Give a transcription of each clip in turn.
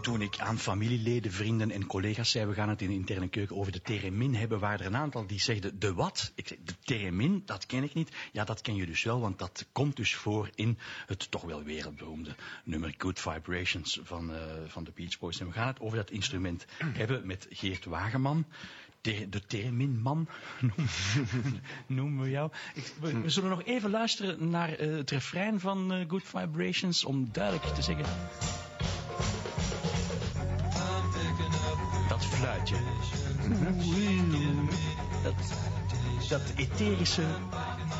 toen ik aan familieleden, vrienden en collega's zei, we gaan het in de interne keuken over de theremin hebben, waren er een aantal die zeiden, de wat? Ik zei, de theremin, dat ken ik niet. Ja, dat ken je dus wel, want dat komt dus voor in het toch wel wereldberoemde nummer Good Vibrations van, uh, van de Beach Boys. En we gaan het over dat instrument hebben met Geert Wageman. De, de thereminman noemen we jou. Ik, we, we, zullen nog even luisteren naar uh, het refrein van uh, Good Vibrations om duidelijk te zeggen... Dat fluitje. Dat, dat etherische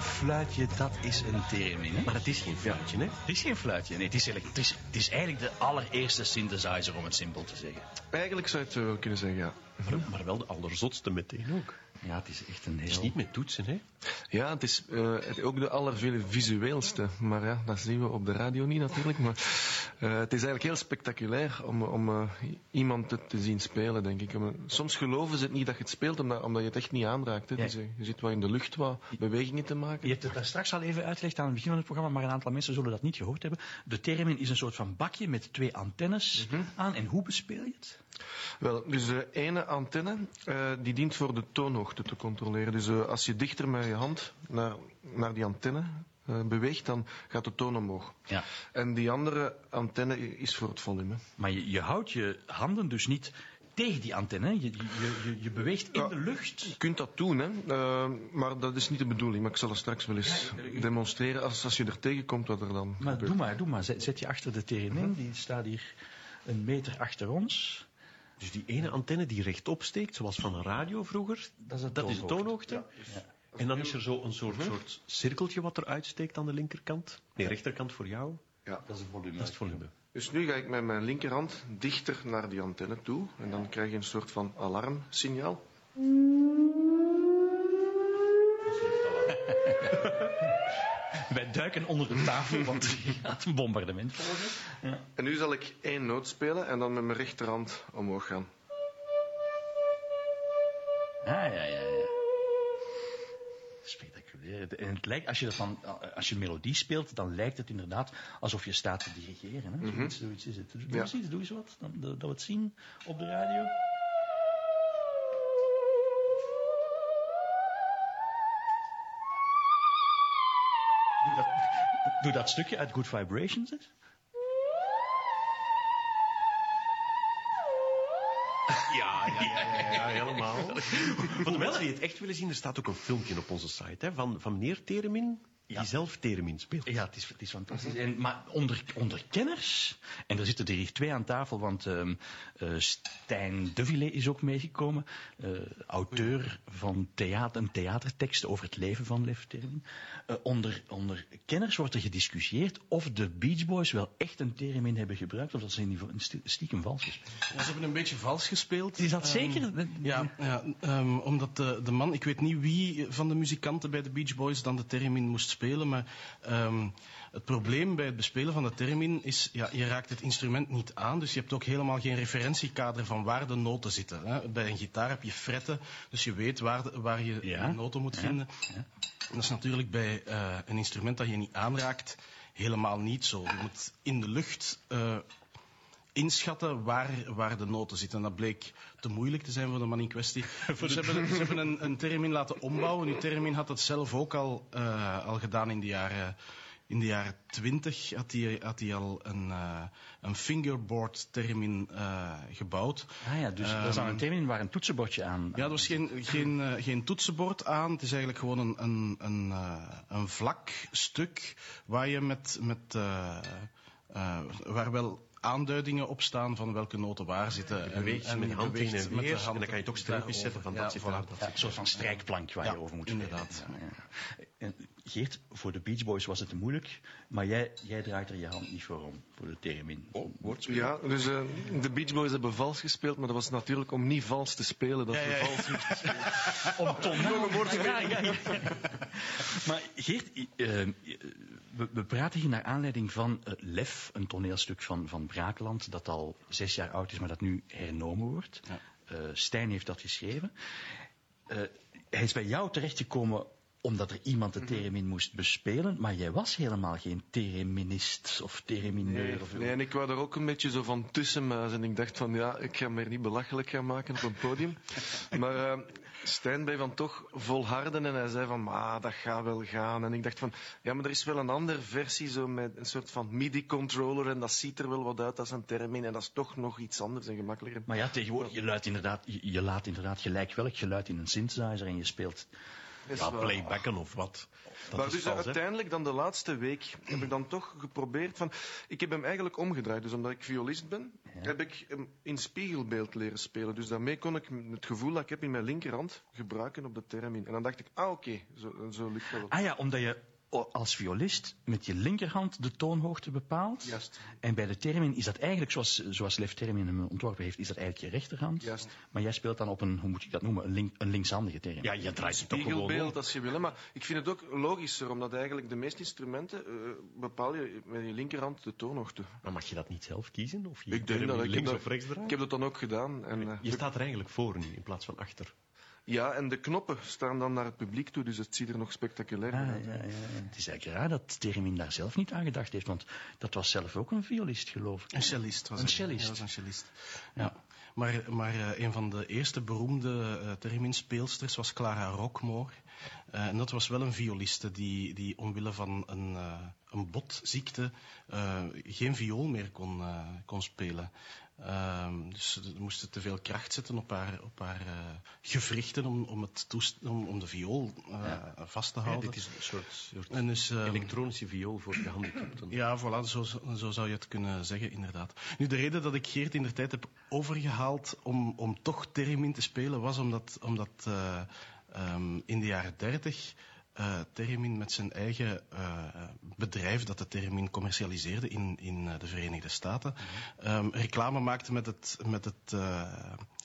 fluitje, dat is een theremin. Hè? Maar het is geen fluitje, hè? Het is geen fluitje. Nee, het is, het, is, het is eigenlijk de allereerste synthesizer, om het simpel te zeggen. Eigenlijk zou je het wel kunnen zeggen, ja. Maar, maar wel de allerzotste meteen ook. Ja, het is echt een heel... Het is niet met toetsen, hè? Ja, het is uh, ook de allervele visueelste. Maar ja, dat zien we op de radio niet natuurlijk. Maar uh, het is eigenlijk heel spectaculair om, om uh, iemand te, te, zien spelen, denk ik. Soms geloven ze het niet dat je het speelt, omdat, omdat je het echt niet aanraakt. Hè. Ja. Dus, je zit wel in de lucht wat bewegingen te maken. Je hebt het daar straks al even uitgelegd aan het begin van het programma, maar een aantal mensen zullen dat niet gehoord hebben. De theremin is een soort van bakje met twee antennes mm -hmm. aan. En hoe bespeel je het? Wel, dus de ene antenne, uh, die dient voor de toonhoogte te controleren. Dus uh, als je dichter met je hand naar, naar die antenne uh, beweegt, dan gaat de toon omhoog. Ja. En die andere antenne is voor het volume. Maar je, je houdt je handen dus niet tegen die antenne. Je, je, je, beweegt in ja, de lucht. Je kunt dat doen, hè. Uh, maar dat is niet de bedoeling. Maar ik zal het straks wel eens ja, demonstreren als, als je er tegenkomt wat er dan Maar gebeurt. doe maar, doe maar. Zet, zet je achter de theremin. Die staat hier een meter achter ons. Dus die ene antenne die rechtop steekt, zoals van een radio vroeger, dat is, dat de toonhoogte. Ja. En dan is er zo een soort, soort cirkeltje wat eruit steekt aan de linkerkant. Nee, rechterkant voor jou. Ja. Dat is het volume. Dat is het volume. Dus nu ga ik met mijn linkerhand dichter naar die antenne toe. En dan krijg je een soort van alarmsignaal. Wij duiken onder de tafel, want er gaat een bombardement volgen. Ja. En nu zal ik één noot spelen en dan met mijn rechterhand omhoog gaan. Ah, ja, ja, ja. Spectaculair. En het lijkt, als je, dat dan, als je melodie speelt, dan lijkt het inderdaad alsof je staat te dirigeren. Hè? Mhm. Zoiets, zoiets is het. Doe ja. eens iets, doe eens wat, dan, dat we het zien op de radio. Dat, doe dat stukje uit Good Vibrations eens. Ja, ja, ja, ja, helemaal. Voor de mensen die het echt willen zien, er staat ook een filmpje op onze site hè, van, van meneer Teremin, Ja. zelf Teremin speelt. Ja, het is, het is fantastisch. En, maar onder, onder kenners, en er zitten er hier twee aan tafel, want um, uh, Stijn Devillé is ook meegekomen, uh, auteur van theater, een theatertekst over het leven van Lef Teremin. Uh, onder, onder kenners wordt er gediscussieerd of de Beach Boys wel echt een Teremin hebben gebruikt, of dat ze in die stiekem vals gespeeld Ja, ze hebben een beetje vals gespeeld. Is dat Um, zeker? Ja, ja um, omdat de, de man, ik weet niet wie van de muzikanten bij de Beach Boys dan de theremin moest spelen, maar um, het probleem bij het bespelen van de theremin is, ja, je raakt het instrument niet aan, dus je hebt ook helemaal geen referentiekader van waar de noten zitten. Hè. Bij een gitaar heb je fretten, dus je weet waar, de, waar je Ja. de noten moet Ja. vinden. Ja. Dat is natuurlijk bij uh, een instrument dat je niet aanraakt helemaal niet zo. Je moet in de lucht uh, inschatten waar, waar de noten zitten. En dat bleek te moeilijk te zijn voor de man in kwestie. Dus ze hebben, ze hebben een, een termin laten ombouwen. Die termin had het zelf ook al, uh, al gedaan in de jaren... In de jaren twintig had hij, had hij al een, uh, een fingerboard termin uh, gebouwd. Ah ja, dus um, dat is aan een termin waar een toetsenbordje aan... Ja, er was geen, geen, uh, geen toetsenbord aan. Het is eigenlijk gewoon een, een, een, een vlak stuk waar je met... met waar wel aanduidingen op staan van welke noten waar zitten. Je beweegt en, en met hand heen en weer. En dan kan je toch streepjes zetten van ja, dat zit daar. Ja, een soort van strijkplank waar ja, je over moet inderdaad. spelen. Ja, ja. En Geert, voor de Beach Boys was het te moeilijk, maar jij, jij draait er je hand niet voor om, voor de theremin. Oh, ja, dus uh, de Beach Boys hebben vals gespeeld, maar dat was natuurlijk om niet vals te spelen dat ja, we ja, vals moesten spelen. om tonaal ja, ja, ja. Maar Geert, uh, we, we, praten hier naar aanleiding van uh, Lef, een toneelstuk van, van Braakland, dat al zes jaar oud is, maar dat nu hernomen wordt. Ja. Uh, Stijn heeft dat geschreven. Uh, hij is bij jou terechtgekomen omdat er iemand de theremin moest bespelen, maar jij was helemaal geen thereminist of theremineur. Nee, of nee, en ik wou er ook een beetje zo van tussenmuizen. Ik dacht van, ja, ik ga me er niet belachelijk gaan maken op een podium. maar uh, Stijn bleef dan toch volharden en hij zei van, maar dat gaat wel gaan. En ik dacht van, ja, maar er is wel een andere versie, zo met een soort van MIDI-controller en dat ziet er wel wat uit als een termin en dat is toch nog iets anders en gemakkelijker. Maar ja, tegenwoordig, je, luidt inderdaad, je, je laat inderdaad gelijk welk geluid in een synthesizer en je speelt ja, playbacken of wat. Dat maar dus vals, uiteindelijk dan de laatste week heb ik dan toch geprobeerd van... Ik heb hem eigenlijk omgedraaid. Dus omdat ik violist ben, ja. heb ik hem in spiegelbeeld leren spelen. Dus daarmee kon ik het gevoel dat ik heb in mijn linkerhand gebruiken op de termin. En dan dacht ik, ah oké, okay, zo, zo lukt dat. Ah ja, omdat je als violist met je linkerhand de toonhoogte bepaalt. Juist. En bij de termin is dat eigenlijk, zoals, zoals Lef Termin hem ontworpen heeft, is dat eigenlijk je rechterhand. Juist. Maar jij speelt dan op een, hoe moet ik dat noemen, een, link, een linkshandige termin. Ja, je draait het ook gewoon als je wil. Maar ik vind het ook logischer, omdat eigenlijk de meeste instrumenten uh, bepaal je met je linkerhand de toonhoogte. Maar mag je dat niet zelf kiezen? Of je ik denk dat ik links of rechts draait? Ik heb dat dan ook gedaan. En, uh, je staat er eigenlijk voor nu, in plaats van achter. Ja, en de knoppen staan dan naar het publiek toe, dus het ziet er nog spectaculair ah, uit. Ja, ja, Het is eigenlijk raar dat Theremin daar zelf niet aan gedacht heeft, want dat was zelf ook een violist, geloof ik. Een cellist was een cellist. Ja, was een cellist. Ja. Maar, maar uh, een van de eerste beroemde uh, Theremin-speelsters was Clara Rockmore. Uh, en dat was wel een violiste die, die omwille van een, een botziekte geen viool meer kon, kon spelen. Um, dus ze moesten te veel kracht zetten op haar, op haar uh, gewrichten om, om, het om, om de viool uh, ja. vast te houden. Ja, dit is een soort, soort en dus, um, elektronische viool voor gehandicapten. Ja, voilà, zo, zo zou je het kunnen zeggen, inderdaad. Nu, de reden dat ik Geert in de tijd heb overgehaald om, om toch Termin te spelen, was omdat, omdat uh, um, in de jaren dertig uh, Termin met zijn eigen uh, bedrijf dat de Termin commercialiseerde in, in uh, de Verenigde Staten, mm-hmm. um, reclame maakte met, het, met, het,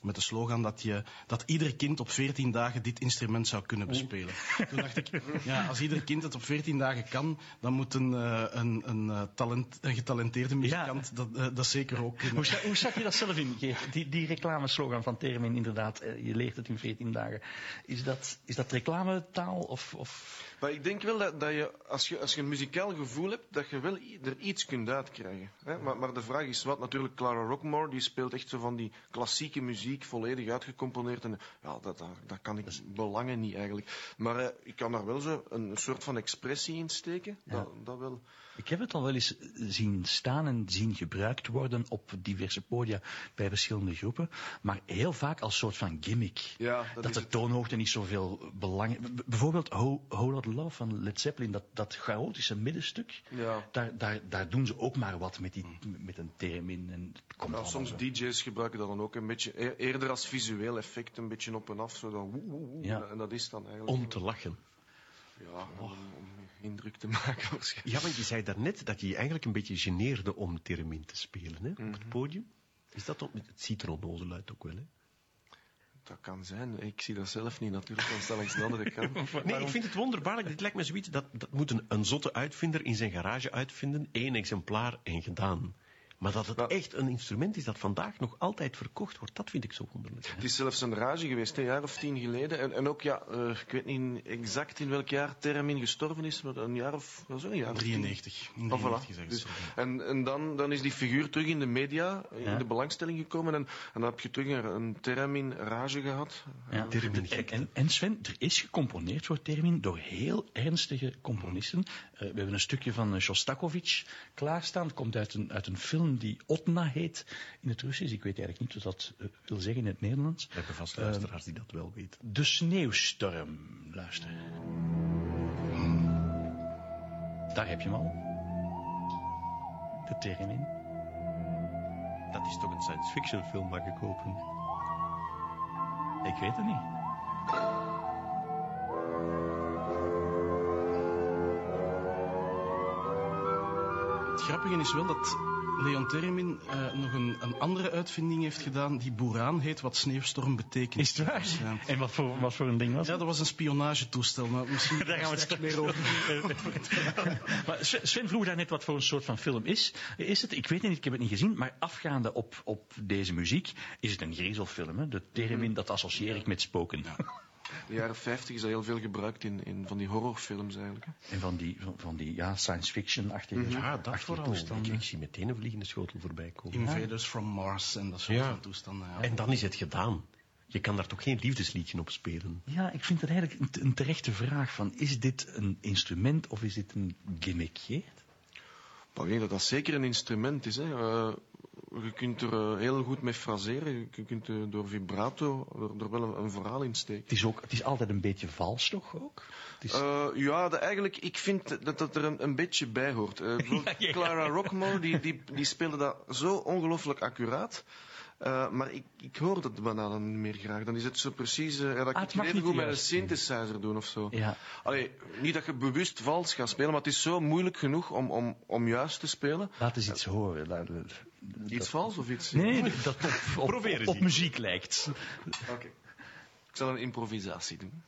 met de slogan dat, je, dat ieder kind op 14 dagen dit instrument zou kunnen bespelen. Toen dacht ik, ja, als ieder kind het op 14 dagen kan, dan moet een, een, een, talent, een getalenteerde muzikant ja. dat, dat zeker ook kunnen. Hoe, hoe je dat zelf in? Die, die reclameslogan van Termin, inderdaad, je leert het in 14 dagen. Is dat, is dat reclametaal of... of maar ik denk wel dat, dat je, als je, als je een muzikaal gevoel hebt, dat je wel er iets kunt uitkrijgen. Hè? Maar, maar de vraag is wat, natuurlijk Clara Rockmore, die speelt echt zo van die klassieke muziek, volledig uitgecomponeerd. En ja, dat, dat, dat kan ik belangen niet eigenlijk. Maar uh, ik kan daar wel zo een, een soort van expressie in steken. Ja. Dat, dat wel. Ik heb het al wel eens zien staan en zien gebruikt worden op diverse podia bij verschillende groepen. Maar heel vaak als soort van gimmick. Ja, dat, dat de het. toonhoogte niet zoveel belang Bijvoorbeeld Whole Lotta Love van Led Zeppelin, dat, dat chaotische middenstuk. Ja. Daar, daar, daar doen ze ook maar wat met, die, met een theremin. En het komt ja, soms zo. DJ's gebruiken dat dan ook een beetje, eerder als visueel effect, een beetje op en af. Zo dan, woe, woe. En dat is dan eigenlijk... Om te lachen. Ja, om, om, indruk te maken waarschijnlijk. Ja, want je zei daarnet dat je je eigenlijk een beetje geneerde om Theremin te spelen hè, op het podium. Is dat op, het ziet er onnozel uit ook wel, hè? Dat kan zijn. Ik zie dat zelf niet natuurlijk, dan sta langs de andere kant. nee, ik vind het wonderbaarlijk. Dit lijkt me zoiets, dat, dat moet een, een zotte uitvinder in zijn garage uitvinden. één exemplaar en gedaan. Maar dat het echt een instrument is dat vandaag nog altijd verkocht wordt, dat vind ik zo wonderlijk. Het is zelfs een rage geweest, een jaar of tien geleden. En, en ook, ja, uh, ik weet niet exact in welk jaar Termin gestorven is, maar een jaar of, zo, een jaar 93. In 93 oh, voilà. dus, en en dan, dan is die figuur terug in de media, in ja. de belangstelling gekomen. En, en dan heb je terug een, een Termin rage gehad. Ja. Termin en, en, en, Sven, er is gecomponeerd voor Termin door heel ernstige componisten. Uh, we hebben een stukje van Shostakovich klaarstaan. Het komt uit een, uit een film die Otna heet in het Russisch. Ik weet eigenlijk niet wat dat uh, wil zeggen in het Nederlands. We hebben vast luisteraars uh, die dat wel weten. De sneeuwstorm. Luister. Daar heb je hem al. De termin. Dat is toch een science fiction film, mag ik hopen? Ik weet het niet. Het grappige is wel dat Leon Termin uh, nog een, een, andere uitvinding heeft gedaan die Boeraan heet, wat sneeuwstorm betekent. Is het waar? Ja. En wat voor, wat voor een ding was Ja, dat was een spionagetoestel, maar misschien daar gaan we het meer over. maar Sven vroeg daar net wat voor een soort van film is. Is het? Ik weet het niet, ik heb het niet gezien, maar afgaande op, op deze muziek is het een griezelfilm. Hè? De Termin, dat associeer ik met spoken. Ja. de jaren 50 is dat heel veel gebruikt in, in van die horrorfilms eigenlijk. hè. En van die, van, van die ja, science fiction-achtige Ja, dat vooral. Ik, toestanden. ik zie meteen een vliegende schotel voorbij komen. Invaders from Mars en dat soort Ja. van toestanden. Ja. En dan is het gedaan. Je kan daar toch geen liefdesliedje op spelen? Ja, ik vind het eigenlijk een, een terechte vraag van, is dit een instrument of is dit een gimmick? hè? Maar ik denk dat dat zeker een instrument is. Hè. Eh, je kunt er eh, heel goed mee fraseren. Je kunt er door vibrato er, er wel een, een verhaal in steken. Het is, ook, het is altijd een beetje vals, toch ook? Het is, Eh, ja, de, eigenlijk, ik vind dat dat er een, een beetje bij hoort. Eh, bijvoorbeeld Ja, ja, ja. Clara Rockmore, die, die, die speelde dat zo ongelooflijk accuraat. Eh, maar ik, ik hoor dat bijna dan niet meer graag. Dan is het zo precies... eh, dat Ah, ik het goed met een synthesizer doen of zo. ja. Allee, niet dat je bewust vals gaat spelen, maar het is zo moeilijk genoeg om, om, om juist te spelen. Laat eens iets horen. Iets vals of iets... Nee, dat op, op, muziek lijkt. Oké. Ik zal een improvisatie doen.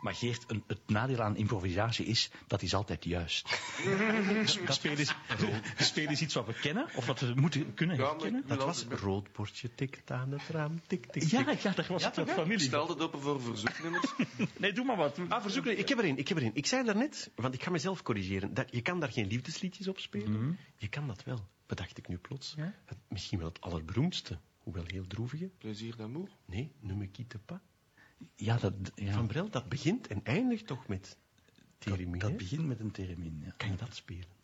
Maar Geert, een, het nadeel aan improvisatie is, dat is altijd juist. speel, is, speel is iets wat we kennen, of wat we moeten kunnen Ja, herkennen. Dat was rood bordje tikt aan het raam, tik, tik, tik. Ja, ja, daar was Ja, het toch, familie. Stel het open voor verzoeknummers. Nee, doe maar wat. Ah, verzoeken. Ik heb erin, ik heb erin. Ik zei daarnet, want ik ga mezelf corrigeren. Dat, je kan daar geen liefdesliedjes op spelen. Je kan dat wel, bedacht ik nu plots. Ja? Het, misschien wel het allerberoemdste, hoewel heel droevige. Plezier d'amour. Nee, Ne me quitte pas. Ja, dat, ja. Van Brel, dat begint en eindigt toch met dat, Theremin. dat hè? begint met een theremin. Ja. Kan je dat spelen?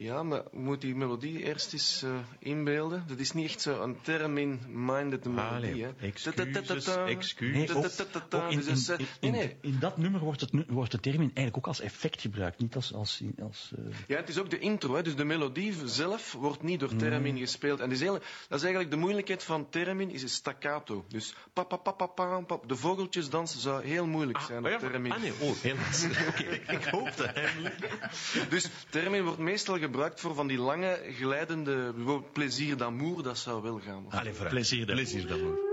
Ja, maar moet die melodie eerst eens eh, inbeelden. Dat is niet echt zo een termin-minded melodie. hè. excuses, Ta-ta-ta-ta-ta. excuses. In, in, dat in, in- nee. in nummer wordt, het, wordt de termin eigenlijk ook als effect gebruikt, niet als... als, als eh, Ja, het is ook de intro. Hè. Dus de melodie zelf wordt niet door theremin gespeeld. En dat is, heel, dat is eigenlijk de moeilijkheid van theremin, is staccato. Dus pa, pa, pa, pa, pa, pa. de vogeltjesdans zou heel moeilijk zijn op ja, theremin. ah nee, oh, helaas. Oké, ik hoopte. Dus theremin wordt meestal gebruikt voor van die lange, glijdende... Bijvoorbeeld plezier d'amour, dat zou wel gaan. Allee, vooruit. Plezier dan.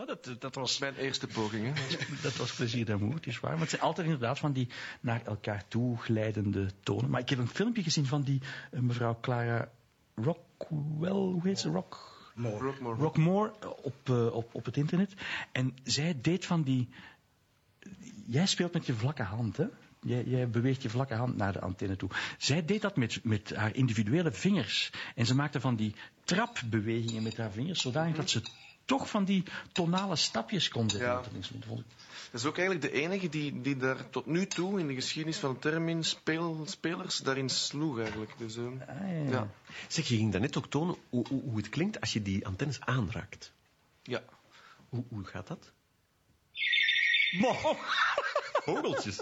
Ja, dat, dat, was, Mijn eerste poging. Hè. dat was plezier d'amour, het is waar. Maar het zijn altijd inderdaad van die naar elkaar toe glijdende tonen. Maar ik heb een filmpje gezien van die eh, mevrouw Clara Rockwell, hoe heet ze? Rock... Rockmore. Rockmore eh, op, eh, op, op het internet. En zij deed van die... Jij speelt met je vlakke hand, hè? Jij, jij beweegt je vlakke hand naar de antenne toe. Zij deed dat met, met haar individuele vingers. En ze maakte van die trapbewegingen met haar vingers, zodanig dat ze toch van die tonale stapjes kon zetten. Ja. met dat is ook eigenlijk de enige die, die daar tot nu toe in de geschiedenis van het termin speel, spelers daarin sloeg eigenlijk. Dus, eh, Ah, ja. ja. Zeg, je ging daarnet ook tonen hoe, hoe, hoe het klinkt als je die antennes aanraakt. ja. Hoe, hoe gaat dat? Mo- Vogeltjes.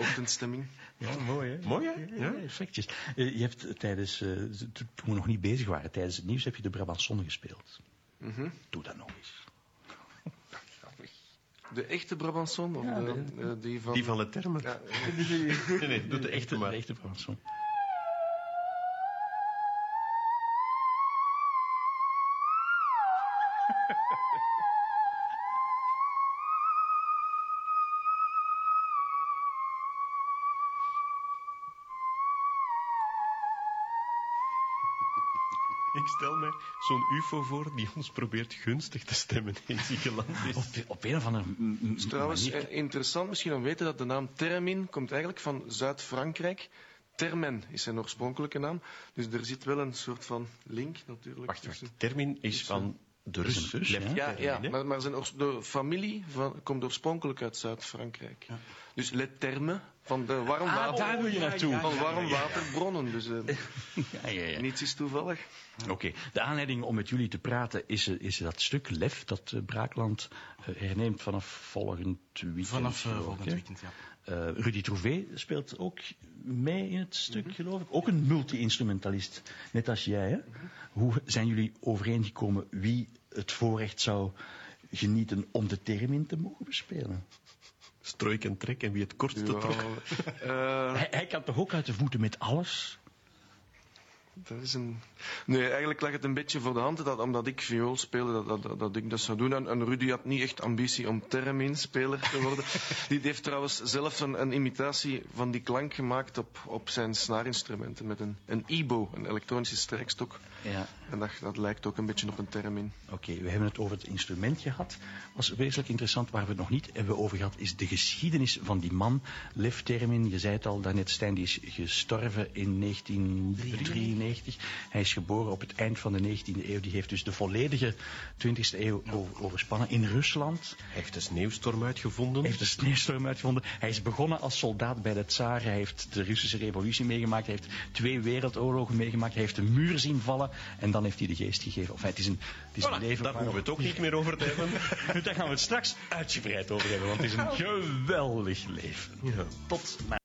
Ochtendstemming. Ja, mooi hè? Mooi, hè? Ja, effectjes. Eh, Je hebt tijdens, eh, toen we nog niet bezig waren, tijdens het nieuws heb je de Brabançonne gespeeld. Mhm. Doe dat nog eens. De echte Brabançon? Of Ja, de, de- eh, die van... Die van het termen. Ja, Nee, nee, doe de echte maar. De echte. Ik stel mij zo'n ufo voor die ons probeert gunstig te stemmen eens die geland is. Op, op een of andere m- Trouwens, manier. eh, interessant misschien om te weten dat de naam Termin komt eigenlijk van Zuid-Frankrijk. Termen is zijn oorspronkelijke naam. Dus er zit wel een soort van link natuurlijk. Wacht, wacht. tussen. Termin is van de Rus. Is een Rus, Lev ja. Ja, ja maar, maar zijn de familie van, komt oorspronkelijk uit Zuid-Frankrijk. Dus let terme van de warm Ah, water. daar wil je naartoe. Van warm waterbronnen. Dus eh, Ja, ja, ja. niets is toevallig. Oké, de aanleiding om met jullie te praten is, eh, is dat stuk lef dat eh, Braakland eh, herneemt vanaf volgend weekend. Vanaf ik, volgend weekend, ja. Eh, Rudy Trouvé speelt ook mee in het stuk, geloof ik. Ook een multi-instrumentalist, net als jij. Hè? Hoe zijn jullie overeengekomen wie het voorrecht zou genieten om de termin te mogen bespelen? Stroik en trek en wie het kortste trok. Eh, Hij, hij kan toch ook uit de voeten met alles? dat is een... Nee, eigenlijk lag het een beetje voor de hand dat omdat ik viool speelde, dat, dat, dat, dat ik dat zou doen. En, en Rudy had niet echt ambitie om terminspeler te worden. die heeft trouwens zelf een, een imitatie van die klank gemaakt op, op zijn snaarinstrumenten met een, een EBO, een elektronische strijkstok. Ja. En dat, dat lijkt ook een beetje op een termin. Oké, we hebben het over het instrument gehad. was wezenlijk interessant. Waar we het nog niet hebben over gehad, is de geschiedenis van die man. Lev Termin, je zei het al daarnet, Stijn, die is gestorven in 1993. Hij is geboren op het eind van de 19e eeuw. Die heeft dus de volledige 20e eeuw over- overspannen in Rusland. Hij heeft de sneeuwstorm uitgevonden. Hij heeft de sneeuwstorm uitgevonden. Hij is begonnen als soldaat bij de tsaar. Hij heeft de Russische revolutie meegemaakt. Hij heeft twee wereldoorlogen meegemaakt. Hij heeft de muur zien vallen. En dan heeft hij de geest gegeven. Of het is een, het is een leven daar hoeven we het ook niet meer over te hebben. daar gaan we het straks uitgebreid over hebben, want het is een geweldig leven. Ja. Tot na.